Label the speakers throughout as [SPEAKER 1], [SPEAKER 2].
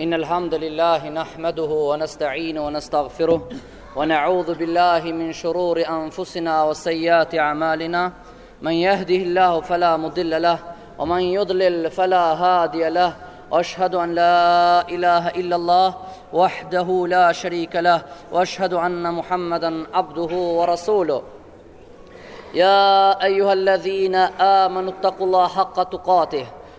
[SPEAKER 1] إن الحمد لله نحمده ونستعينه ونستغفره ونعوذ بالله من شرور أنفسنا وسيئات أعمالنا من يهده الله فلا مضل له ومن يضلل فلا هادي له واشهد ان لا اله الا الله وحده لا شريك له واشهد ان محمدا عبده ورسوله يا ايها الذين امنوا اتقوا الله حق تقاته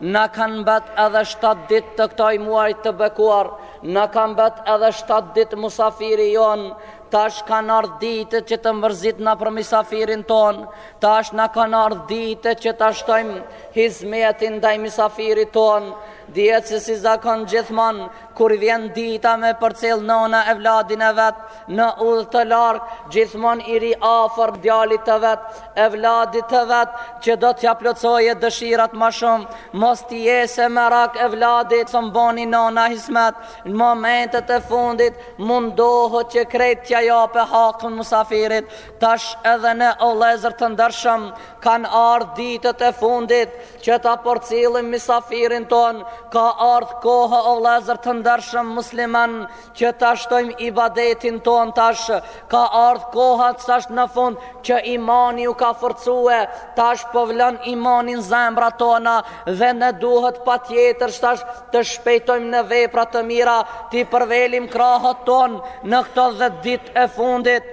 [SPEAKER 1] Na kanë mbet edhe shtatë ditë të këtij muajit të bekuar, na ka mbet edhe shtatë ditë musafiri jonë, tash kanë ardhë ditët që të mërzitna për misafirin tonë, tash na kanë ardhë ditët që ta shtojmë hizmetin ndaj misafirit tonë, dihet se si zakon gjithmonë, Kur vjen dita me përcjell nona evladin e vet në udhë të larg, gjithmonë i rri afër djalit të vet, evladit të vet, që do t'ja plotësoje dëshirat ma shumë. Mos t'i jese merak evladit, s'ëm boni nona hizmet, në momentet e fundit mundohet që krejt t'ja jape hakun musafirit, Tash edhe ne o vëllezër të ndershëm kanë ardhë ditët e fundit që ta përcillim misafirin tonë, ka ardhë koha o vëllezër të ndershëm musliman që ta shtojmë ibadetin tonë tash, ka ardhë koha tash në fund që imani u ka forcue, tash po vlon imani n'zemrat tona dhe ne duhet patjetër tash të shpejtojmë në vepra të mira, t'i përvjelim krahët tonë në këto dhetë ditë e fundit.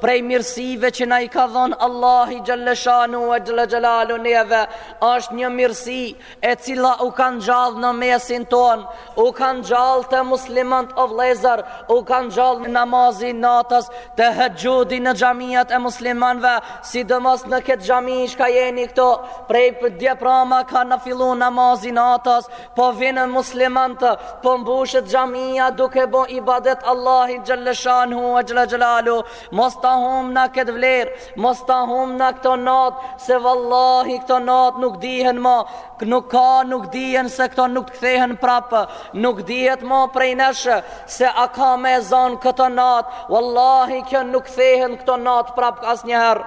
[SPEAKER 1] Prej mirësive që na i ka dhonë Allahi xhelleshanuhu ve xhelle xhelaluhu neve është një mirësi e cila u ka ngjall në mesin tonë, u ka ngjall te muslimanët o vëllezër, u ka ngjall namazi i natës tehexhudi në xhamiat e muslimanëve, sidomos në këtë xhami çka jeni këtu, prej dje prama kena fillu namazin e natës, Po vine muslimantë, po mbushet xhamia duke bo ibadet Allahit xhelleshanuhu ve xhelle xhelaluhu. Mos ta humna këtë vlerë, mos ta humna këto natë, se vallahi këto natë nuk dihen ma, nuk ka nuk dihen se këto nuk të kthehen prapë, nuk dihet ma prej nesh, se a ka me i zonë këto natë, vallahi kjo nuk kthehen këto natë prapë asnjëherë.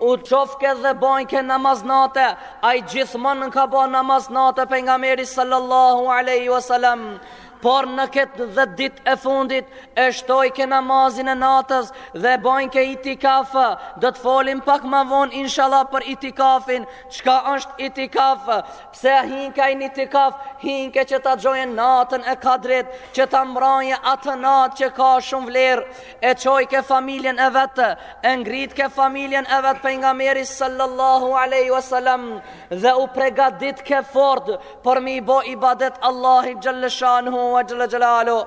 [SPEAKER 1] U çojke dhe bojke namaz nate Ai gjithmonë ka bo namaz nate Pejgameri sallallahu aleyhi wa sallam Por në këtë dhetë ditë e fundit E shtojke namazin e natës Dhe bojke itikaf Do të folim pak ma vonë Inshallah për itikafin Çka është itikaf Pse hinke ai në itikaf, hinke që ta gjeje natën e kadrit, që ta mrrije atë natë që ka shumë vlerë, e çojke familjen e vet, e ngritke familjen e vet Pejgameri sallallahu aleyhi wa sallam, dhe u pregaditke fort për me i bo ibadet Allahit xhelleshanuhu ve xhelle xhela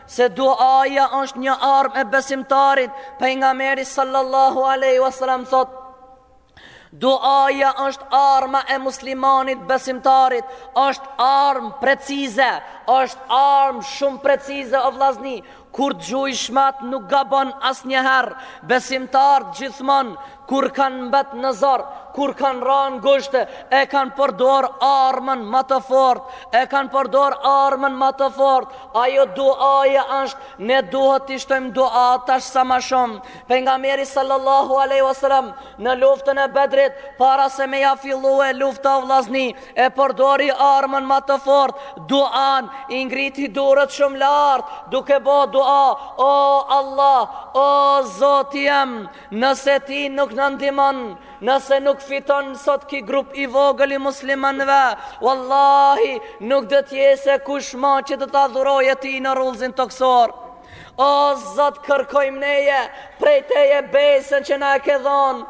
[SPEAKER 1] Se duaja është një armë e besimtarit, pejgamberi sallallahu alaihi wasallam thotë Duaja është arma e muslimanit besimtarit, është armë precize, është armë shumë precize o vllazni, kur t'gjujsh ma nuk gabon asnjëherë, besimtar gjithmonë Kur kanë mbet në zor, kur kanë ra ngusht, e kanë përdor armën më të fortë, e kanë përdor armën më të fortë. Ajo duaja âsht, ne duhet të shtojmë dua tash sa më shumë. Pejgamberi sallallahu alaihi wasallam në luftën e Bedrit, para se me ia fillue lufta o vllazni, e përdori armën më të fortë, duan, i ngriti durt shumë lart, duke bo dua, o Allah, o Zoti jem, Nëse ti nuk na ndihmon, nëse nuk fiton sot ky grup i vogël i muslimanve, wallahi nuk do të jesë kush ma që do të adhurojë ty në rruzullin tokësor. O Zot, kërkojmë neje, prej teje besën që na e ke dhonë,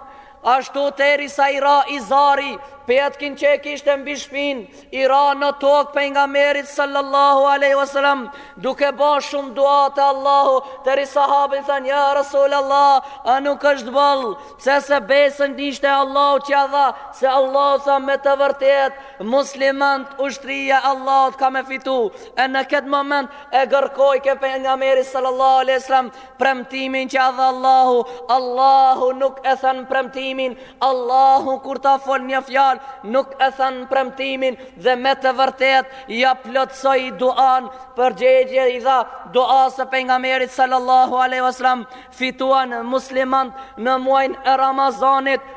[SPEAKER 1] Ashtu deri sa i ra izari, petkun që e kishte mbi shpinë, I ra në tokë pejgamberit sallallahu alaihi wasallam duke ba shumë dua te Allahu deri sahabët thanë ja rasul Allah a nuk është boll se se besën ishte Allahu që e dha se Allahu tha me të vërtetë muslimanët ushtria e Allahut ka me fitu e në këtë moment e kërkojke pejgamberi sallallahu alaihi wasallam premtimin që e dha Allahu, Allahu nuk e then premtimin, Allahu kur ta fol një fjalë, nuk e then premtimin dhe me të vërtetë ia plotësoi duan, përgjigje i dha duasë së pejgamberit sallallahu alaihi wasallam, fituan muslimanët në muajin e Ramazanit.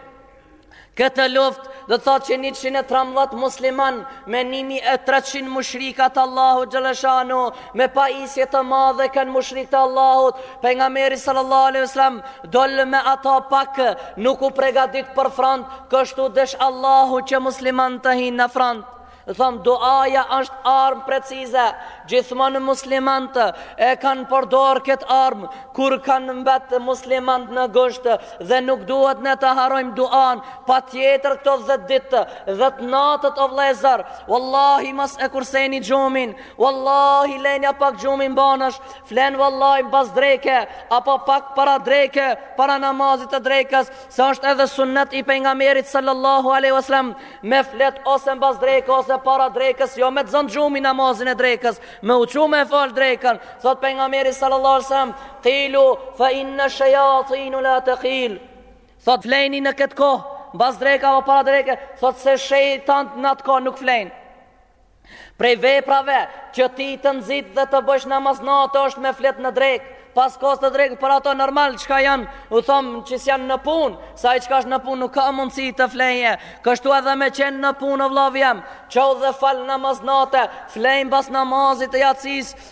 [SPEAKER 1] Këtë luftë do të thotë që 113 muslimanë me 1300 mushrikë të Allahut xhelle shanuhu me pajisje të madhe kenë mushrikët e Allahut pejgamberi sallallahu alaihi wasallam dol me ata pak nuk u përgatit për front kështu desh Allahu që muslimanët të hyn në front Thamë duaja është armë precize, gjithmonë muslimanët e kanë përdor këtë armë, kur kanë mbet muslimanët ngusht dhe nuk duhet ne ta harrojmë duan, patjetër këto dhetë ditë dhetë netët o vllezër, Wallahi mos e kurseni gjumin, Wallahi lënia pak gjumin banësh, flen Wallahi mbas dreke, apo pak para dreke, para namazit të drekës, se është edhe sunnet i pejgamberit sallallahu aleyhi wasallam, Me fjet ose mbas dreke ose para drekës, jo me të zon gjumi namazin e drekës, me u çu me falë drekën, thotë pejgamberi sallallahu alaihi wasallam, kilu fa inne shejatine la tekil, thotë flejni në këtë kohë, mbas dreke apo para dreke, thotë se shejtanët në atë kohë nuk flejnë. Prej veprave që ti të nxit dhe të bësh namaz nate është me fjet në drekë, pas kohës të drekës por ata normal çka janë, u thom që s'janë në punë, se ai çka është në punë nuk ka mundësi të fleje. Kështu edhe me qenë në punë o vllau jem, çou dhe fal namaz nate, flej pas namazit të jacisë,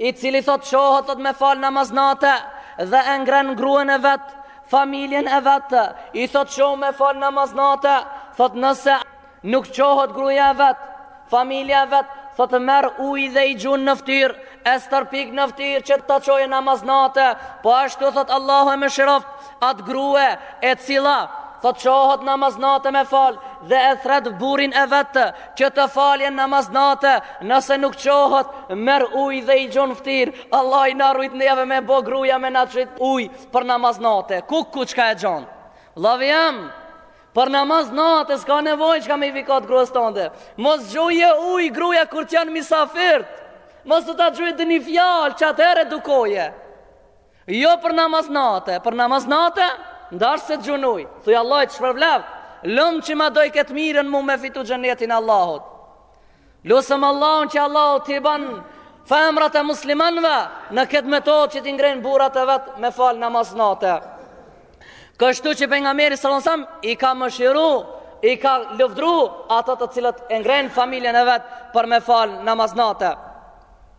[SPEAKER 1] i cili thot çohet thot me fal namaz nate dhe e ngren gruen e vet, familjen e vet, i thot çohu me fal namaz nate, thot nëse nuk çohet gruja e vet, familja e vet, thot merr ujë dhe i gjun në ftyr, e stërpik në ftyr që ta çojë namaz nate, po ashtu thot Allahu e mëshiroft atë grue e cila thot çohet namaz nate me fal dhe e thret burrin e vet, që të falen namaz nate, nëse nuk çohet, merr uj dhe i gjun n'ftyr, Allahi na rujt neve me bo gruja me na qit uj për namaz nate, kuku çka e gjon? Lavi jam, për namaz nate, s'ka nevoj çka me i vikat grues tande, mos gjuje uj gruja kur t'jan misafirt, mos të ta gjuje dhe një fjalë që atëherë dukoje. Jo për namaz nate, për namaz nate, nëse t'gjun uj, thuj Allahi të shpërbleft, lum që ma don këtë t'mirën mu me fitu xhenetin e Allahut. Lusim Allahun që Allahu t'i ban femrat e muslimanve në këtë metod që t'i ngrenë burrat e vet me falë namaz nate. Kështu që Pejgamberi alejhi selam, i ka mëshiru, i ka lëvdru ata të cilët e ngrenë familjen e vet për me falë namaz nate.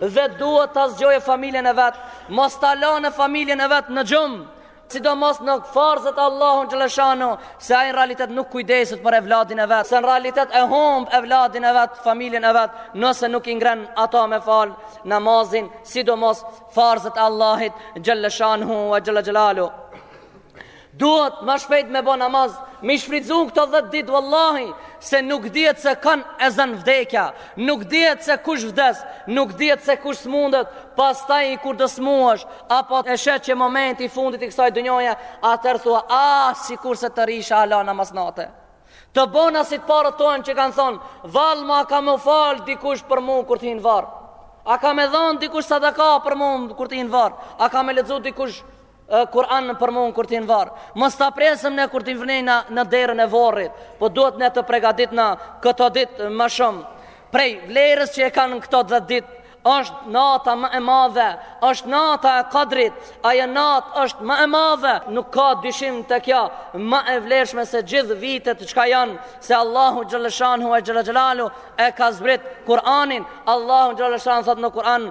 [SPEAKER 1] Dhe duhet ta zgjoje familjen e vet, mos ta lane familjen e vet në gjumë, sidomos në farzët e Allahut xhele shanuhu, se ai në realitet nuk kujdeset për evladin e vet, se në realitet e humb evladin e vet, familjen e vet, nëse nuk i ngren ata me fal namazin, sidomos farzët e Allahit xhele shanuhu we xhele xhelaluhu. Duhet ma shpejt me bo namaz Me i shfrytzu këto dhet dit vallahi Se nuk dihet se kan e zën vdekja Nuk dihet se kush vdes Nuk dihet se kush smundet Pastaj i kur të smuesh Apo e sheh që momenti i fundit i kësaj dynjaje Atëherë thua Ah sikurse të rrisha hala namaz nate Të bona si të parët tonë që kanë thonë Vall a ka me u falë dikush për mu kur të hi n'varr A ka me dhonë dikush sadaka për mu kur të hi n'varr A ka me lexu dikush Kur'an për mua kur t'hi në varr. Mos ta presim ne kur ti vnejna në derën e varrit, po duhet ne të përgatitna këto ditë më shumë. Prej vlerës që e kanë këto 10 ditë, është nata më e madhe, është nata e Kadrit, ajo natë është më e madhe, nuk ka dyshim te kjo, më e vlefshme se gjithë vitet çka janë, se Allahu xhele shanuhu we xhele xhelaluhu e ka zbrit Kur'anin, Allahu xhele shanuhu thot në Kur'an,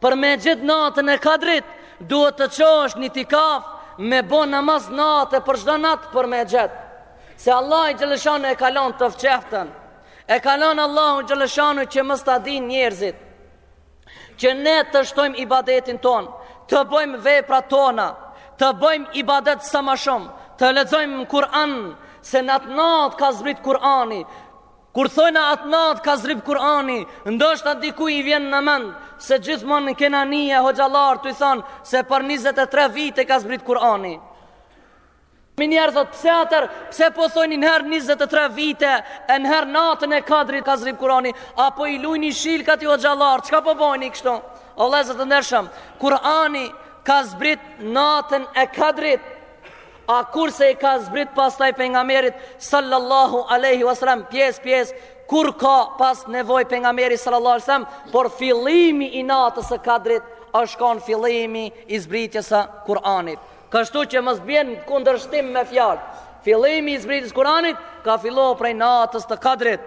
[SPEAKER 1] Për me gjet natën e kadrit, duhet të çohesh në itikaf me bo namaz nate për çdo natë për me gjet. Se Allahi xhele shanuhu e ka lon të fshehtën, e ka lon Allahi xhele shanuhu që mos ta dinë njerëzit, që ne të shtojmë ibadetin tonë, të bëjmë veprat tona, të bëjmë ibadet sa ma shumë, të lexojmë Kur'an, se në atë natë ka zbrit Kur'ani, Kur thojna atë natë ka zbrit Kur'ani, ndoshta dikujt i vjen në mend se gjithmonë kena ni hoxhallarët tuj thanë se për 23 vite ka zbrit Kur'ani. Menjëherë thot, pse atër, pse po thojni njëherë 23 vite, e njëherë natën e kadrit ka zbrit kurani, a po i lujni shilka ti hoxhallarët, çka po bojni kështu? O vllezër të ndershëm, kurani ka zbrit natën e kadrit, A kurse i ka zbrit pastaj pejgamberit sallallahu alaihi wasallam pjesë pjesë kur ka pas nevojë pejgamberit sallallahu alaihi wasallam, por fillimi i natës së Kadrit është kon fillimi i zbritjes së Kur'anit. Kështu që mos bjen n'kundërshtim me fjalët. Fillimi i zbritjes së Kur'anit ka fillu prej natës të Kadrit.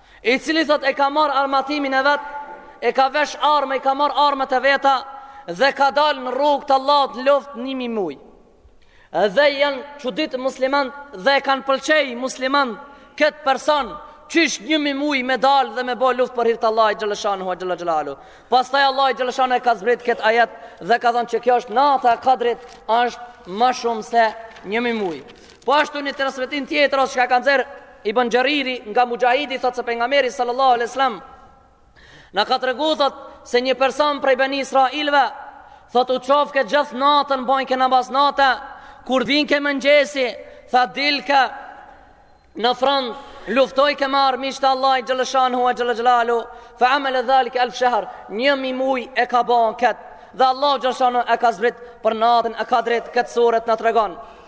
[SPEAKER 1] i cili thot e ka marr armatimin e vet, e ka vesh armë, i ka marr armët e veta dhe ka dalë në rrugë të Allahut në luftë në 1000 muaj. Dhe janë çudit muslimanët dhe e kanë pëlqy muslimanët kët person qysh 1000 muaj me dalë dhe me bo luftë për hir të Allahut xhaleshanuhu wa xhalla xhalalu. Pastaj Allahu xhaleshan e ka zbrit kët ajet dhe ka thonë që kjo është nata e kadrit, është ma shumë se 1000 muaj. Po ashtu një transmetim tjetër ose çka ka nxjerr Ibën Xhariri nga Muxhahidi thotë se pejgamberi sallallahu alaihi wasallam na ka tregu thotë se një person prej Bani Israilve thotë u çojke gjithë natën bojke namaz nate kur vinke mëngjesi tha dilke në front luftojke me armiqtë e Allahit xhaleshanuhu wa xhalexhlalu fa amele dhalik elf shehr një mi muj e ka bo këtë dhe Allahu xhaleshanu e ka zbrit për natën e Kadrit këtë sure të na tregon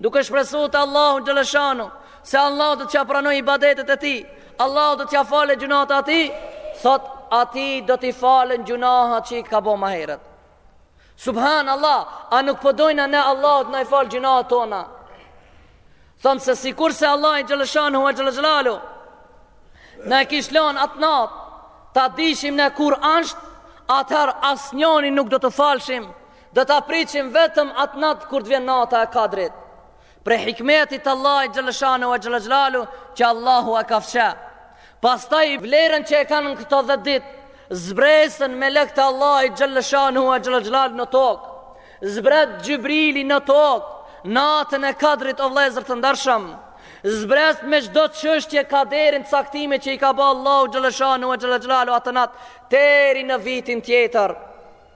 [SPEAKER 1] Duke shpresu te Allahu xhaleshanu se Allahu do t'ia pranojë ibadetet e tij, Allahu do t'ia falë gjynahat atij, thot atij do t'i falen gjynahat që i ka bo ma herët. Subhan Allah, a nuk po dojna ne Allahu t'na i falë gjynahat tona? Thonë se sikurse Allahi xhaleshanuhu wa xhalexhlalu, na e kish lonë atë natë, ta dishim ne kur anshtë, atëherë asnjoni nuk do të falshim, Do ta pritshim vetëm atë natë kur të vjen nata e Kadrit. Prej hikmetit të Allahit xhaleshanu e xhalexhlalu që Allahu e ka fshë. Pastaj vlerën që e kanë në këto 10 ditë zbresin melektë e Allahit xhaleshanu e xhalexhlalu në tokë. Zbret Xhibrili në tokë natën e Kadrit o vëllezër të ndershëm. Zbret me çdo çështje kaderin caktime që i ka bo Allahu xhaleshanu e xhalexhlalu atë natë deri në vitin tjetër.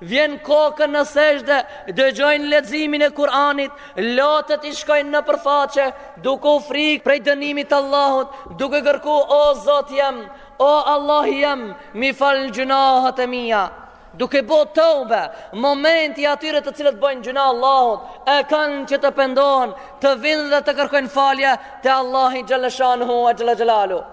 [SPEAKER 1] Vjen kokën në sexhde, dëgjojnë leximin e Kur'anit, lotët i shkojnë nëpër faqe, duke u frikë prej dënimit të Allahut, duke kërku o Zoti jem, o Allahi jem, m'i fal gjynahet e mia. Duke bo teube, momenti i atyre të cilët bojnë gjynah Allahut, e kanë që të pendohen, të vinë dhe të kërkojnë falje te Allahi xhele shanuhu ue xhele xhelaluhu.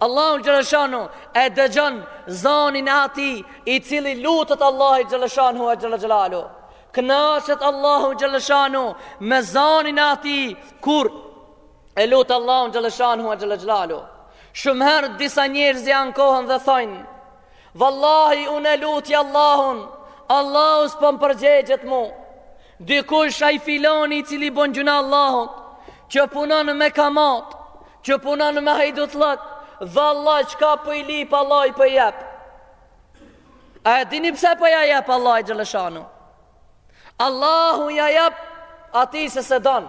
[SPEAKER 1] Allahu xhele shanuhu e dëgjon zonin e ati i cili lutet Allahu xhele shanuhu ue xhele xhelaluhu. Knaqet Allahu xhele shanuhu me zonin e ati kur e lut Allahun xhele shanuhu ue xhele xhelaluhu. Shumë herë disa njerëz ankohen dhe thojnë, Vallahi unë e luti Allahun, Allahu s'po m'përgjegjet mu. Dikush ai filani i cili bon gjynah Allahut, që punon me kamatë, Që punon me hajdutllëk, vallaj çka po i lip Allahi po i jep. A e dini pse po ja jep Allahi xhele shanuhu? Allahu ja jep atij se s'e don.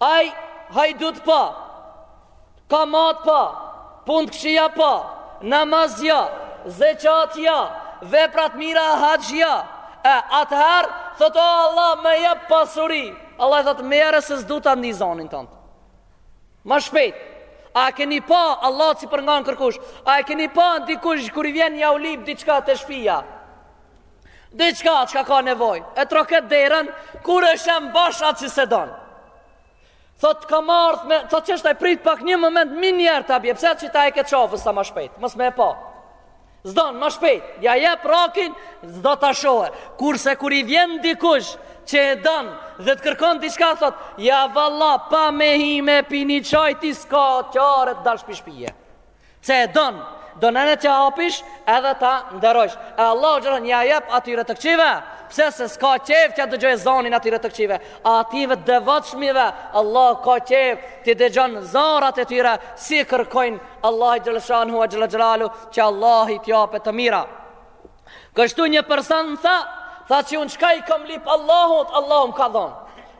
[SPEAKER 1] Ai hajdut pa, kamat pa, punë të këqija pa, namaz ja, zeqat ja, veprat e mira haxh ja, e atëherë, thotë o Allah më jep pasuri, Allahi thotë merre se s'du ta ndi zonin tand. Ma shpejt A e keni pa Allahi s'i përngan kërkush A e keni pa dikush Kur i vjen jau lip diçka te shpia Diçka çka ka nevoj E troket derën Kur e sheh bash atë që s'e don Thot kam ardh me Thot ç'është e prit pak një moment Minjeher ta bje Pse që ta hek qafës sa ma shpejt Mos me e pa S'don, ma shpejt, ja jep rakin, s'do ta shohë. Kurse kur i vjen dikush që e don dhe të kërkon diçka thot, ja valla pa me hi me pi ni çaj ti s'ka çare të dalsh pi shpije. Pse e don, do nëne të hapish edhe ta nderojsh. E Allahu xhele shanuhu, ja jep atyre të këqijve, pse se s'ka qef ta dëgjojë zonin atyre të këqijve. A atyve të devotshmive, Allah ka qef t'i dëgjon zarat e tyre si kërkojnë Allahi xhele shanuhu ue xhele xhelaluhu që Allahi t'i japë të mira. Kështu një përsan në tha, tha që unë çka i kam lip Allahut, Allahu m'ka dhonë.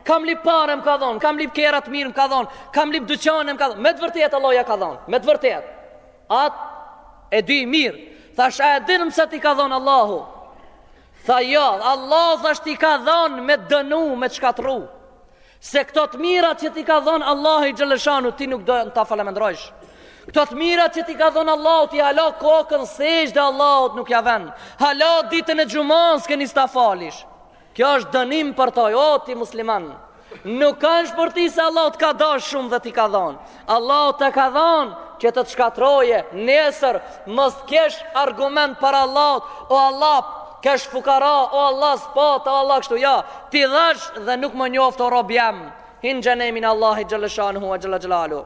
[SPEAKER 1] Kam lip pare m'ka dhonë, kam lip kerr të mirë m'ka dhonë, kam lip dyqane m'ka dhonë. Me të vërtet Allah ja ka dhonë, me të vërtet. Atë e di mirë, thashë a e din pse t'i ka dhonë Allahu. Tha jo valla, thashë t'i ka dhonë me dënu, me shkatrru. Se këto të mirat që t'i ka dhonë Allahi xhele shanuhu ti nuk do ta falënderojsh. Këto të mirat që t'i ka dhonë Allahu ti hala kokën sexhde Allahut nuk ja vën. Hala ditën e xhumas s'ke nis ta falish. Kjo është dënim për ty, o ti musliman. Nuk ka është për ti se Allahu të ka dashtë shumë dhe t'i ka dhonë. Allahu të ka dhanë që të të shkatrroje Nesër mos të kesh argument para Allahut O Allah kesh fukara O Allah spata O Allah kështu ja t'i dhash dhe nuk më njofte o rob i jem Hin xhehnemin Allahi xhelle shanuhu ua xhelle xhelaluhu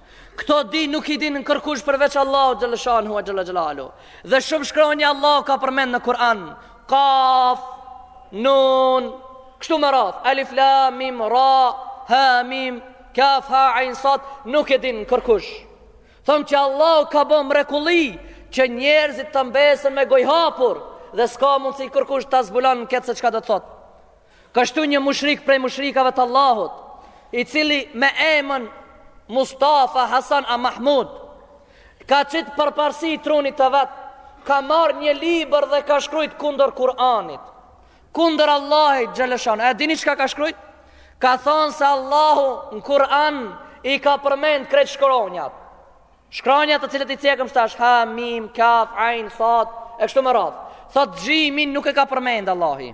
[SPEAKER 1] Këto dy nuk i din kërkush përveç Allahu xhelle shanuhu ua xhelle xhelaluhu Dhe shumë shkronja Allahu ka përmend në Kur'an Kaf, Nun, kështu me radhë Alif, Lam, Mim, Ra, Ha, Mim, Kaf, Ha, Ajn, Sad Nuk i din kërkush Thom që Allahu ka bo mrekulli Që njerëzit të mbesën me gojë hapur Dhe s'ka mundësi kërkush ta zbulon këtë se çka do të thotë Kështu një mushrik prej mushrikave të Allahut, i cili me emën Mustafa Hasan a Mahmud, ka qitë përparësi i trunit të vet, ka marrë një libër dhe ka shkrujt kundër Kur'anit, kundër Allahit xhelle shanuhu. E dini çka ka shkrujt? Ka thonë se Allahu në Kur'an i ka përmend krejt shkronjat. Shkronjat të cilat i cekëm tash ha, mim, kaf, ajn, sad, e kështu me radhë. Thot xhimin nuk e ka përmend Allahi.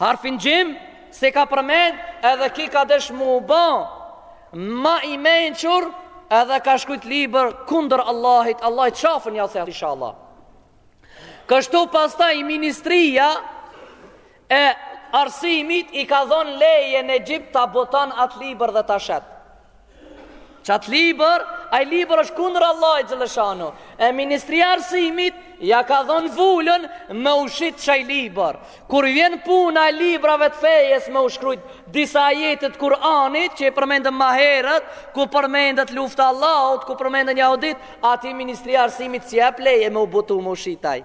[SPEAKER 1] Harfin xhim s'e ka përmend edhe ky ka dasht m'u ba ma i mençur edhe ka shkrujt libër kundër Allahit, Allahi qafën ja theftë, inshaAllah. Kështu pastaj ministria e arsimit i ka dhonë leje në Egjipt ta boton atë libër dhe ta shet. Qat libër, ai libër është kundër Allahut xhelle shanuhu. E Ministria e Arsimit ja ka dhonë vulën me u shit qaj libër. Kur vjen puna e librave të fejës me u shkrujt disa ajete të Kur'anit që i përmendëm ma herët, ku përmendet lufta e Allahut, ku përmenden jahudit, aty Ministria e Arsimit s'i jep leje me u botu me u shit ai.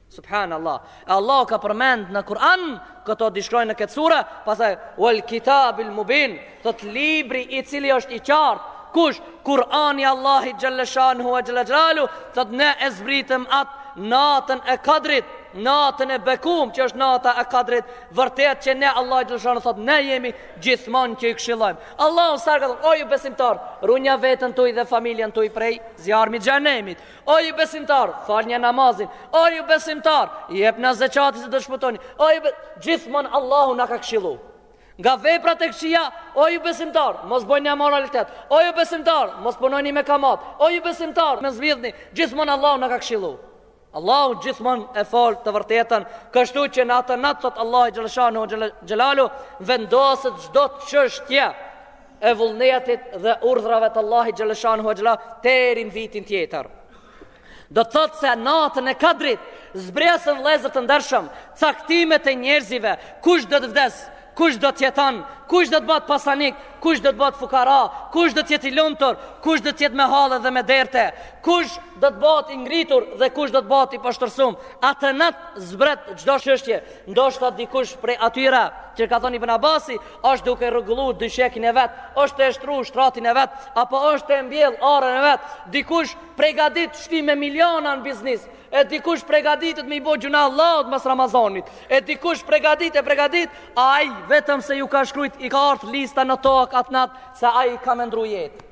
[SPEAKER 1] Subhan Allah E Allah ka përmend në Kur'an Këto dy shkronja në këtë sure Pastaj Wal kitabil mubin Thot libri i cili është i qartë Kush Kur'ani Allahit xhelle shanuhu ua xhelle xhelaluhu Thot ne e zbritëm atë Natën e kadrit Natën e bekum Që është nata e kadrit Vërtet që ne Allah xhelle shanuhu Thot ne jemi gjithmon që i kshillojmë Allahu sa herë ka thon O ju besimtar Runja veten tuj dhe familjen tuj prej zjarmit xhehnemit O ju besimtar, falni namazin. O ju besimtar, jepne zeqatin se do shpëtoni. O ju gjithmonë Allahu na ka kshillu. Nga veprat e këqija, o ju besimtar, mos boni amoralitet. O ju besimtar, mos punoni me kamat. O ju besimtar, mos vidhni. Gjithmonë Allahu na ka kshillu. Allahu gjithmonë e fol të vërtetën, kështu që në atë natë thot Allahu xhelle shanuhu xhelle xhelaluhu vendoset çdo çështje. e vullnetit dhe urdhrave të Allahit xhele shanuhu ue xhela deri në vitin tjetër. Do të thotë se natën e Kadrit zbresin vëllezër të ndershëm caktimet e njerëzve, kush do të vdes, kush do të jeton, kush do të bëhet pasanik, kush do të bëhet fukara, kush do të jetë i lumtur, kush do të jetë me halle dhe me derte, kush do të bëhet i ngritur dhe kush do të bëhet i poshtërsum. Atë natë zbret çdo çështje, ndoshta dikush prej atyre që ka thënë Ibn Abasi, është duke rregullu dyshekin e vet, është te e shtru shtratin e vet, apo është te e mbjell arën e vet, dikush pregadit shti me miliona në biznis, e dikush pregaditet me i bo gjunah Allahut mas Ramazanit, e dikush pregadit e pregadit, ai vetëm se i u ka shkrujt, i ka ardh lista në tokë atë natë, se ai ka me ndrru jetë.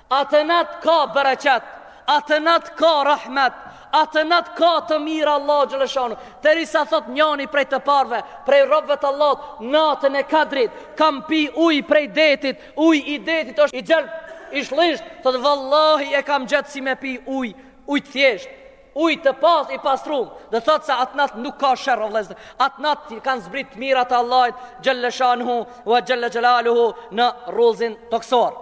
[SPEAKER 1] Atë natë ka bereqet, atë natë ka rahmet, atë natë ka të mira Allah xhele shanuhu. Derisa thot njani prej të parëve, prej robëve të Allahut, natën e kadrit, kam pi uj prej detit, uj i detit është i njelm, i shllisht, thot vallahi e kam gjetë si me pi uj, uj të thjesht, uj të pas i pastrum, dhe thot se atë natë nuk ka sherr, o vllezër, atë natë kanë zbrit të mirat e Allahit xhele shanuhu, ve xhele xhelaluhu në rruzullin tokësor.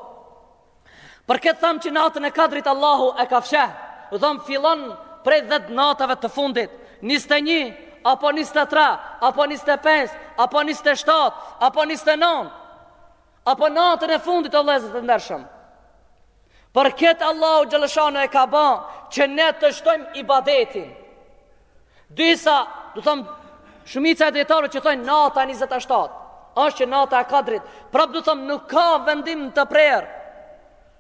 [SPEAKER 1] Për këtë tham që natën e kadrit Allahu e ka fsheh, du thom fillon prej dhetë natave të fundit, 21, apo 23, apo 25, apo 27, apo 29, apo natën e fundit o vëllezër të ndershëm. Për këtë Allahu xhele shanuhu e ka ba që ne të shtojmë ibadetin. Disa, du tham shumica e dijetarëve që thonë nata e 27, është që nata e Kadrit, prap du tham nuk ka vendim të prerë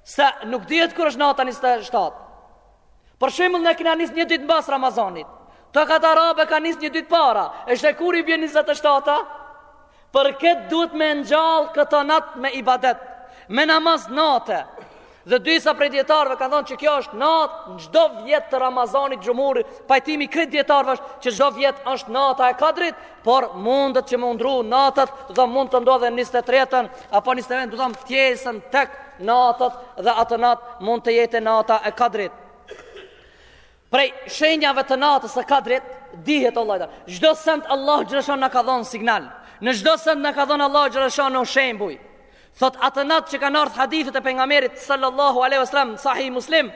[SPEAKER 1] se nuk dihet kur është nata e 27. Për shembull na kena nis një ditë mbas Ramazanit. Toka arabe ka nis një ditë para, e tash kur i bjen 27-a? Për këtë duhet me e ngjall këtë natë me ibadet, me namaz nate. Dhe disa prej dijetarëve kanë thënë që kjo është natë në çdo vjet të Ramazanit xhumhuri, pajtimi krejt dijetarëve është që çdo vjet është nata e Kadrit, por mundet që me u ndrru natët dhe mund të ndodhë 23-ën apo 29-ën, du tham pjesën tek natët dhe atë natë mund të jetë nata e Kadrit. Prej shenjave të natës së Kadrit dihet Allahu. Çdo send Allahu xhele shanuhu na ka dhënë sinjal. Në çdo send na ka dhënë Allah xhele shanuhu shembuj. Thot atë natë që kanë ardh hadithet e pejgamberit sallallahu alaihi wasallam sahih Muslim,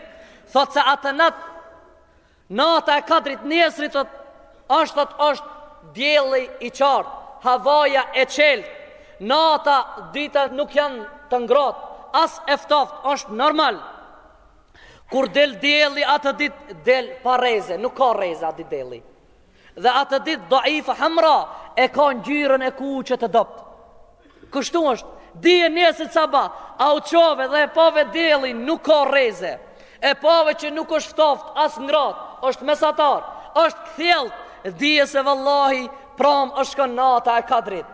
[SPEAKER 1] thot se atë natë Nata e kadrit nesrit thot është dielli i qartë, havaja e qelt, nata dita nuk janë të ngrohtë, as e ftoftë është normal. Kur del delli atë dit del pa rreze, nuk ka rreze atë dit delli. Dhe atë dit daifa hamra e ka ngjyrën e kuqe të dopt. Kështu është, dije nesër saba, a u çove dhe e pave delli nuk ka rreze. E pave që nuk është ftoft as ngrat, është mesatar, është kthjellt, dije se vallahi pram është kon nata e kadrit.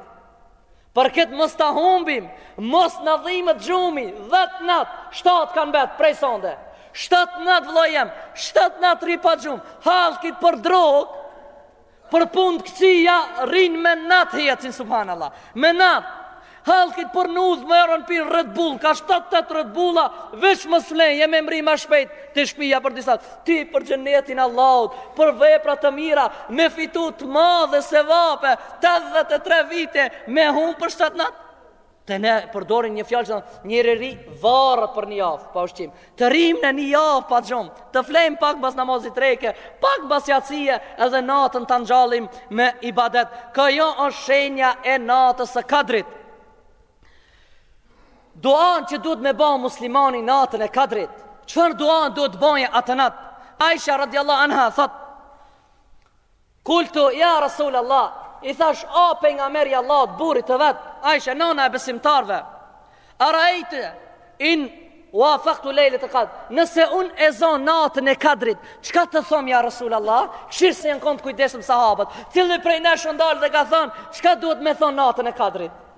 [SPEAKER 1] Për këtë mos ta humbim, mos na dhimet gjumi, 10 nat, 7 kanë bet prej sonde. 7 nat vëllai jem, 7 nat rri pa gjum, hallkit për drog, për punë t'këqija, rrin me nat hecin subhanallah. Me nat hallkit për n'udh merren pin Red Bull, ka 7-8 Red Bulla, veç mos flen, e me mrri ma shpejt, Te shpija për disa, ti për xhenetin e Allahut, për vepra të mira, me fitu të mdha sevape, 83 vite me hum për 7 natë. Te ne përdorin një fjalë që njeriu rri varët për një javë pa ushqim. Të rrimë ne një javë pa gjumë, të flejmë pak bas namazit dreke, pak bas jacije edhe natën ta ngjallim me ibadet. Kjo është shenja e natës së kadrit. Duan që duhet me ba muslimani natën e kadrit Çfar dua duhet të bëjë atë nat Aisha radiallahu anha thot Kultu ja Rasul Allah I thash o pejgamer i Allahut burrit të vet Aisha nana e besimtarve Araejte in wafaktu lejletel kadr Nëse un e zo natën e kadrit Çka të thom ja Rasul Allah Kshir sa jon kon t'kujdesshëm sahabët Cili prej nesh u ndal dhe ka thon Çka duhet me thon natën e kadrit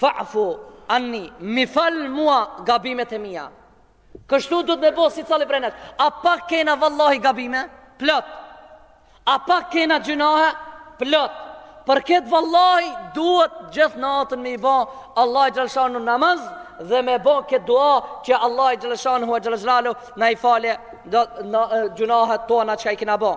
[SPEAKER 1] Fa'fu anni, mi fal mua gabimet e mia. Kështu duhet me bo secili prej nesh. A pak kena vallahi gabime? Plot. A pak kena gjynahe? Plot. Për këtë vallahi duhet gjithë natën me i bo Allahit xhele shanuhu namaz dhe me bo këtë dua që Allahi xhele shanuhu wa xhele xhelaluhu na i fal gjynahet tona çka i kena bo.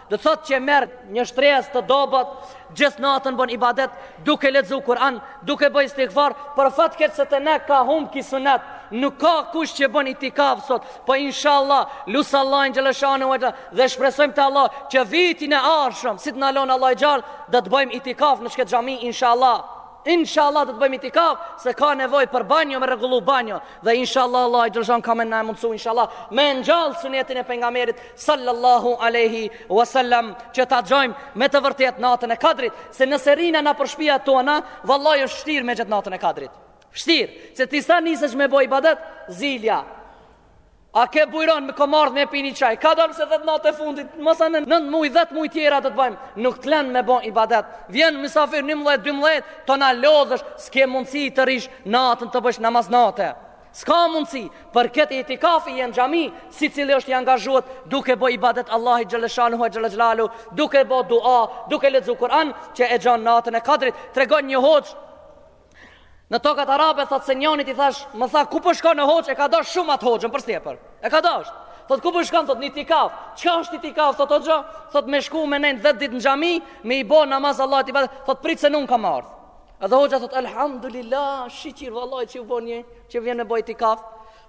[SPEAKER 1] Do të thotë që merr një shtresë të dobët, gjithë natën bën ibadet, duke lexuar Kur'an, duke bëj istighfar, për fat keq se të ne ka humb ki sunet. Nuk ka kush që bën itikaf sot, po inshallah, lus Allahin xhele shanuhu dhe shpresojmë te Allah që vitin e ardhshëm, si të na lon Allahi gjallë, do të bëjmë itikaf në qikët xhami inshallah. Inshallah do të bëjmë itikaf se ka nevojë për banjo me rregullu banjo dhe inshallah Allahi azze wa xhel ka me na e mundsu inshallah me ngjall sunetin e pejgamberit sallallahu alaihi wasallam që ta gjojmë me të vërtetë natën e kadrit se nëse rrina na nëpër shpija tona vallahi është vështirë me gjet natën e kadrit vështirë se ti sa nisesh me bo ibadet zilja A ke bujrun me ardh me pi ni çaj? Kadal se dhet natë e fundit, masanej 9 muj, 10 muj tjera do të bëjmë. Nuk të len me bo ibadet. Vjen mysafir 11, 12, tona lodhesh, s'ke mundësi të rrish natën të bësh namaz natë. S'ka mundësi, për këtë itikafi jen n'xhami, secili është i angazhuat, duke bo ibadet Allahit xheleshanuhu ue xhele xhelaluhu, duke bo dua, duke lexu Kur'an, që e gjon natën e kadrit, tregon një hoxhë, Në tokat arabe thot se njonit i thash, më tha ku po shkon more hoxh e ka dasht shumë atë hoxhën për sipër. E ka dasht. Thot ku po shkon thot n'itikaf. Çka është itikaf thot hoxha? Thot me shku me nejt 10 ditë në xhami, me i bo namaz Allahut ti. Thot prit se edhe un kam ardh. Edhe hoxha thot elhamdulillah, shyqyr vallahi që u bo një, që vjen me bo itikaf.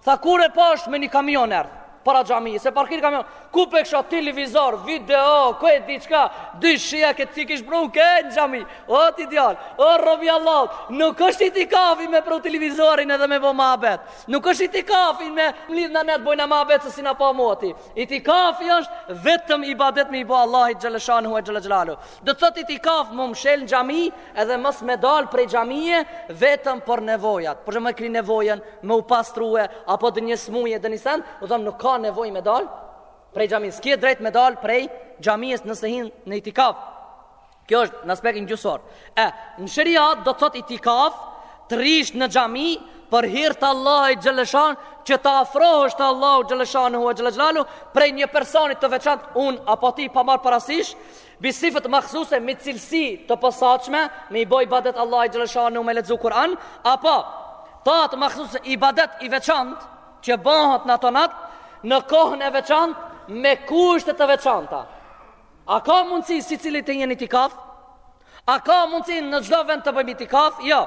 [SPEAKER 1] Tha kur e pashë me një kamion erdhë para xhamisë, e parkir kamionin, kur pe kqyri televizor, video, ku e di çka, gjithçka i kish pru, ke xhami, o ti djalë, o rob i Allahut, nuk është itikafi me pru televizorin edhe me bo muhabet, nuk është itikafi me u mledh na net bojna muhabet se s'jena pa moti, itikafi është vetëm ibadet me i bo Allahit xheleshanuhu ue xhele xhelaluhu, do të thot itikaf m'u mshel në xhami, Edhe mos me dal prej xhamie vetëm për nevojat. Për sa me kry nevojën, me u pastru apo ndonjë smuje e nis, ndryshe nuk ka nevojë me dal prej xhamis. S'ke drejt me dal prej xhamis nëse hin në itikaf. Kjo është në aspektin gjuhësor. E, në sheriat do të thotë itikaf të rrish në xhami për hir të Allahut xheleshanuhu që të afrohesh te Allahu xheleshanuhu ue xhele xhelaluhu prej një personi të veçantë un apo ti pa marr parasysh Bi sifet mahsuse me cilësi të posaçme, me i bo ibadet Allahit xheleshanuhu me lexu Kur'an, apo taat mahsuse ibadet i veçantë që bohet në ato natë, në kohën e veçantë me kushte të veçanta. A ka mundësi secili të jet n'itikaf? A ka mundësi në çdo vend të bojmë itikaf? Jo.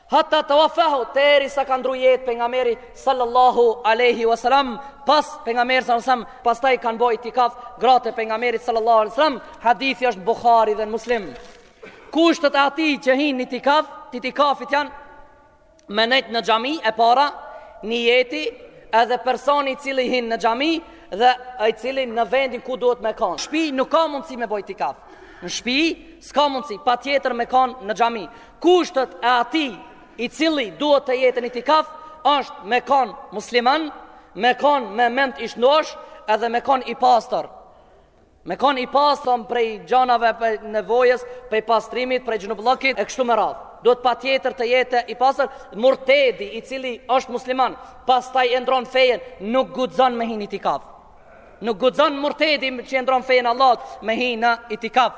[SPEAKER 1] Hatta tawaffahu deri sa ka ndru jetë pejgamberi sallallahu alaihi wasallam pas pejgamberit sallallahu alaihi wasallam pastaj kanë bo itikaf gratë e pejgamberit sallallahu alaihi wasallam hadithi është Buhari dhe Muslim kushtet e atij që hin në itikaf itikafit janë me nejt në xhami e para nijeti edhe personi i cili hin në xhami dhe i cili në vendin ku duhet me kanë shpi nuk ka mundësi me bo itikaf në shpi s'ka mundësi patjetër me kanë në xhami Kushtet e atij i cili duhet të jetë në itikaf është me kon musliman, me kon me mend i shndosh edhe me kon i pastër. Me kon i pastër prej gjanave prej nevojës, prej pastrimit, prej xhunubllëkut, e kështu me radhë. Duhet patjetër të jetë i pastër, murtedi i cili është musliman, pastaj e ndron fejen, nuk guxon me hin n'itikaf. Nuk guxon murtedi që e ndron fejen e Allahut me hin në itikaf.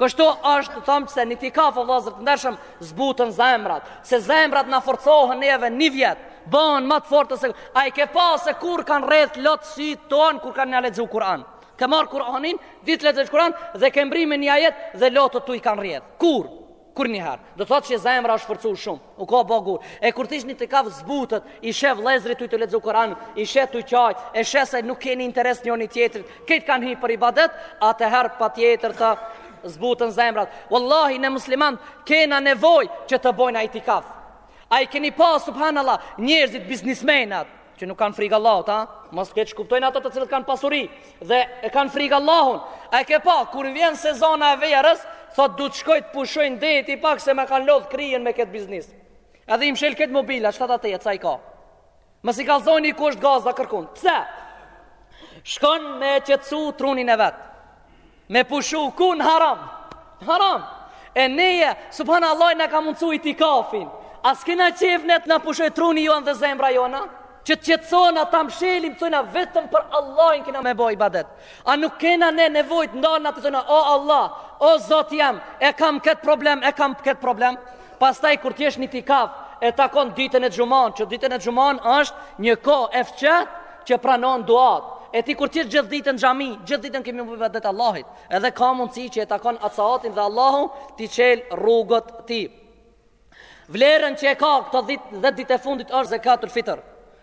[SPEAKER 1] Kështu është thom se në itikaf o vllazër të ndershëm zbuten zemrat Se zemrat na forcohen neve një vjet Bohen ma të forta se A e ke pa se kur kanë rrjedh lot sytë tanë kur kena lexu Kur'an Ke marrë Kur'anin, din të lexosh Kur'an dhe ke mbrri në një ajet dhe lotët ty të kanë rrjedh Kur? Kur njëherë? Do thot se zemra është forcu shumë, u ka bo gur. E kur të hish në itikaf zbutet, i sheh vëllezrit tuj lexu Kur'an, i sheh tuj qajt, e sheh se nuk keni interes në njoni-tjetrin, krejt kanë hi për ibadet, atëherë patjetër të zbuten zemrat. Wallahi ne muslimant kena nevojë që të bojna itikaf. A i keni pa subhanallah njerëzit biznesmenat, që nuk kanë frikë Allahun, ha? Mos keqkuptojnë ata të cilët kanë pasuri dhe e kanë frikë Allahun. A e ke pa kur vjen sezona e verës, thotë du të shkoj të pushoj në deti pak se më ka lodh kryen me këtë biznes. Edhe i mshel këta mobilat, gjashtë-shtatë sa i ka? Mos i kallzoni ku është gazda kërkund. Pse? Shkon me qetsu trunin e vet. Me pushu ku në haram Në haram E neve, subhanë Allah, na ka mundësu itikafin A s'kena qef ne të na pushoje truni jonë dhe zemra jona Që të qetsona, ta mshelim, të thojna vetëm për Allahin kena me bo ibadet A nuk kena ne nevojë të ndalna të thojna O Allah, o Zot jem, e kam këtë problem, e kam këtë problem Pastaj kur t'jesh në itikaf E takon ditën e xhuma Që ditën e xhuma është një kohë e fshehtë që pranon duat e ti kur të jesh gjithë ditën xhami gjithë ditën ke me i bo ibadet Allahit edhe ka mundësi që e takon atë saatin dhe Allahu ti çel rrugët ty vlerën që e ka këto dhetë ditë e fundit është zekatul fitër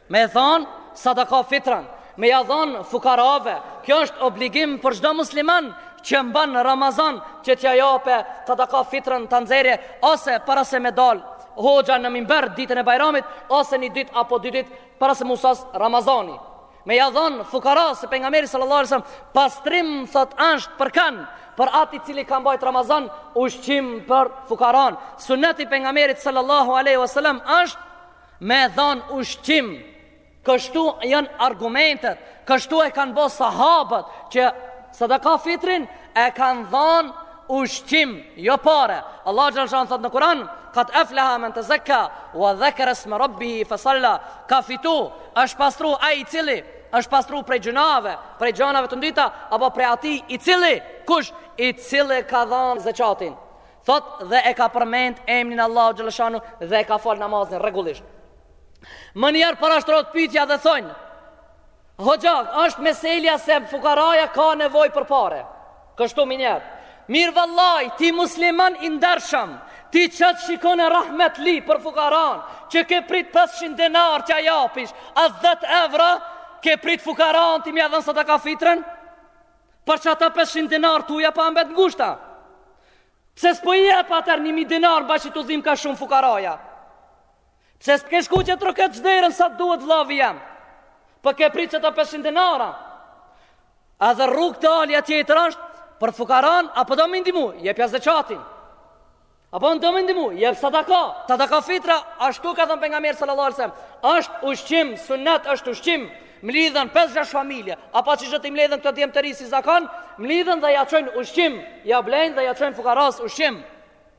[SPEAKER 1] me e dhon sadaka fitrin me ja dhon fukarave kjo është obligim për çdo musliman që mban Ramazan që t'ja jape sadaka fitrin ta nxjerre ose para se me dalë hoxha në mimber ditën e bajramit ose një dit apo dy dit para se me u sos Ramazani me ja dhon fukaras se pejgamberi sallallahu alajhi wasallam pastrim thot është për kan për atij i cili ka mbajt Ramazan ushqim për fukaran suneti pejgamberit sallallahu alajhi wasallam është me dhon ushqim kështu janë argumentet kështu e kanë bo sahabët që Sadaka fitrin e kanë dhanë ushqim, jo pare. Allah xhelle shanuhu thot në Kur'an, Kad efleha men tezekka, wa dhekeresme rabbihi fesalla, ka fitu, është pastru ai i cili, është pastru prej gjynave, prej gjanave të ndyta, apo prej atij i cili, kush i cili ka dhanë zekatin. Thot dhe e ka përmend emnin e Allahut xhelle shanuhu dhe e ka fal namazin rregullisht. Menjëherë parashtrohet pytja dhe thojnë, Hoxha, është meselja se fukaraja ka nevojë për pare. Kështu minjer. Mirë vallahi, ti musliman i ndershëm, ti që të shikon e rahmetli për fukaran, që ke prit 500 denar që ja japish, as 10 evra, ke prit fukaran ti me ja dhanë sadaka fitrën, për qata 500 denar tu ja pa mbet ngushtë. Pse s'po i jep atëherë një mijë denar, ba që t'u dhimka shumë fukaraja. Pse s'ke shku që troket n'derën sa t'duhet vllavi jem? Po ke pritë qeta 500 denara? Edhe rrugëdalja tjetër është për fukaran, a po do me i ndihmu, jepja zeqatin. A po do me i ndihmu, jep sadaka, sadaka fitra, ashtu ka thënë Pejgamberi sallallahu alejhi selem, është ushqim, sunet është ushqim, mlidhen 5-6 familje, a pa që t'i mlidhen këta djemt e ri si zakon, mlidhen dhe ja çojnë ushqim, ja blejnë dhe ja çojnë fukaras ushqim.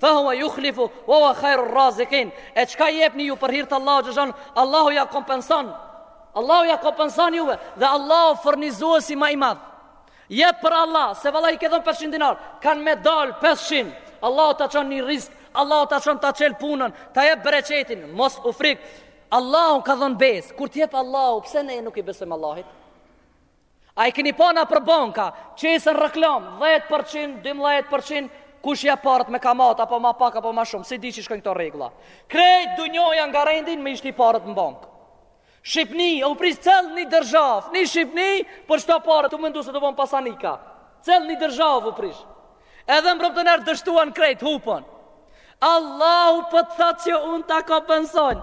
[SPEAKER 1] Fa huwa yukhlifu wa huwa khairur raziqin. E çka jepni ju për hir të Allahut xhon, Allahu ja kompenson. Allahu ja kompenson juve dhe Allahu furnizuesi më i madh. Jep për Allah, se vallahi ke dhën 500 dinar, kanë me dal 500. Allahu ta çon ni rrizk, Allahu ta çon ta çel punën, ta jep bereqetin, mos u frik. Allahu ka dhën besë. Kur të jep Allahu, pse ne nuk i besojmë Allahit? A i keni pa nëpër banka, qesin reklama, 10%, 12%, kush jep paret me kamatë, apo ma pak, apo ma shumë, s'di qysh i shkojnë këto rregulla. Krejt dynjaja ngarendin me i shti paret në bankë. Shqipni, u prish cell një dërzhavë, një Shqipni, për qëto paret, tu mendu se do bohen pasanika. Cell një dërzhavë u prish. Edhe mbramtën herë dështuan krejt hupën Allahu po të thotë që unë ta kompensoj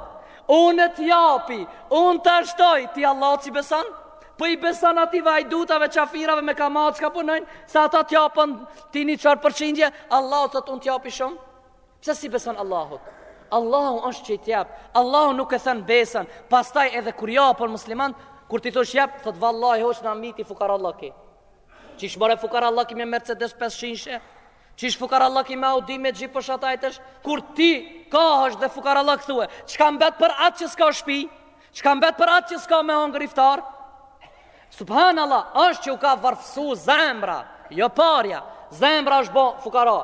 [SPEAKER 1] Unë ta japi, unë ta shtoj Ti Allahut s'i beson? Po i beson atyne hajdutave, qafirave me kamatë çka punojnë Se ata të japin ty njëfarë përqindje Allahu thotë unë të japi shumë Pse s'i beson Allahut? Allahu është qi të jap Allahu nuk e then besën Pastaj edhe kur japin muslimanët Kur t'i thush jep, thotë vallahi hoxhë na myti fukarallëki Qish more fukarallëki me Mercedes pesqinshe? Qish fukarallëki me Audi me Jeep po shatajtesh? Kur ti kahesh dhe fukarallëk thue, çka mbet për atë që s'ka shpi? Çka mbet për atë që s'ka me hongër iftar? Subhan Allah, është që u ka varfësu zemra, jo parja, zemra është bo fukara.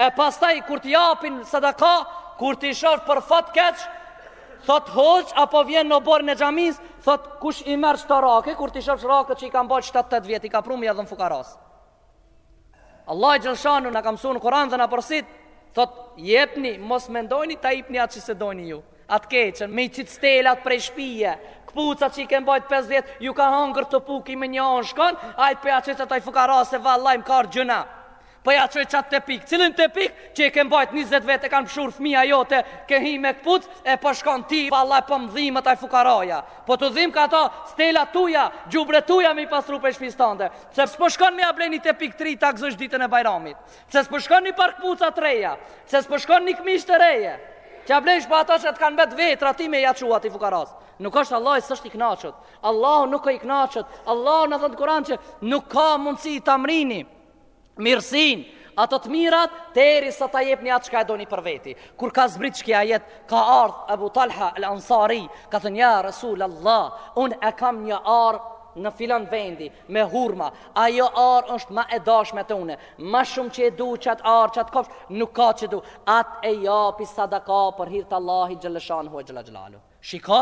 [SPEAKER 1] E pastaj, kur t'i japin sadaka, kur t'i shohsh për fat keqë, Thot hoxh apo vjen në oborrin e xhamisë, thot kush i merr qëto rrake, kur t'i shofsh rraket që i ka mbajt 7-8 vjet i ka pru me ja dhon fukaras. Allahi xhelshanu na ka mësuar në Kur'an dhe na porosit, thot jepni, mos mendojni ta jepni atë që s'e doni ju. Atë keqen, me i qitë stelat prej shpije, këpucat që i ke mbajt 5 vjet, ju ka hangër topuki me një anë shkon, hajt po ja çoj qetij fukaras se vallahi m'ka ardh gjynah. Po ja çoj çat tepih. Cilin tepih që e ke mbajt 20 vjet e kanë pshur fëmia jote, ke hi me kput e po shkon ti vallahi po m'dhimet aj fukaraja. Po të dhimka ato stela tuja, gjubre tuja me i pastru pej shpisë tande. Pse s'po shkon me ja ble një tepih t'ri ta gëzojsh ditën e Bajramit. Pse s'po shkon një palë kpuca të reja. Pse s'po shkon një këmishë të reje t'ja blesh po ato që të kanë mbet t'vjetra ti me ja çu atij fukaras. Nuk është Allahi s'është i kënaqur. Allahu nuk a i kënaqur. Allahu na thot n'Kur'an që nuk ka mundësi ta mrini. mirësinë, ato të mirat, deri sa ta jepni atë çka e doni për veti. Kur ka zbrit çky ajet, ka ardh Abu Talha al-Ansari, ka thënë ja Rasul Allah, unë e kam një arë në filan vendi me hurma. Ajo arë është ma e dashme te une. Ma shumë që e du çat arë, çat kopsht, nuk ka që du. Atë e japi sadaka për hir të Allahit xhelleshanuhu xhelalu. Shiko,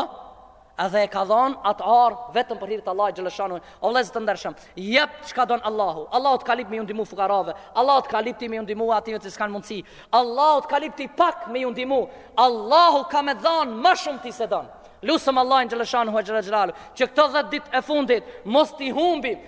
[SPEAKER 1] edhe e ka dhanë atë arë vetëm për hir të Allahit xhelleshanuhu. O vëllezër të ndershëm, jep çka don Allahu. Allahu të ka lyp me ju ndihmu fukarave. Allahu të ka lyp ti me ju ndihmu atyre që s'kanë mundësi. Allahu të ka lyp ti pak me ju ndihmu. Allahu ka me dhanë ma shumë ty se don. Lusim Allahin xhelleshanuhu xhelalu që këto 10 ditë e fundit mos t'i humbim